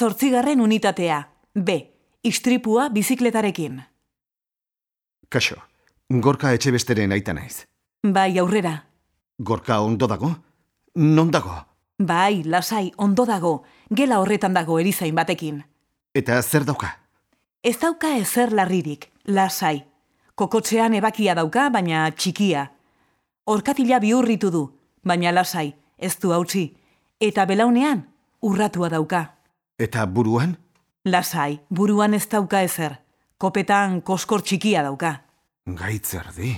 zortzigarren unitatea. B. Istripua bizikletarekin. Kaixo, gorka etxe besteren aita naiz. Bai, aurrera. Gorka ondo dago? Non dago? Bai, lasai, ondo dago. Gela horretan dago erizain batekin. Eta zer dauka? Ez dauka ezer larririk, lasai. Kokotxean ebakia dauka, baina txikia. Orkatila bihurritu du, baina lasai, ez du hautsi. Eta belaunean, urratua dauka. Eta buruan? Lasai, buruan ez dauka ezer. Kopetan koskor txikia dauka. Gaitzerdi.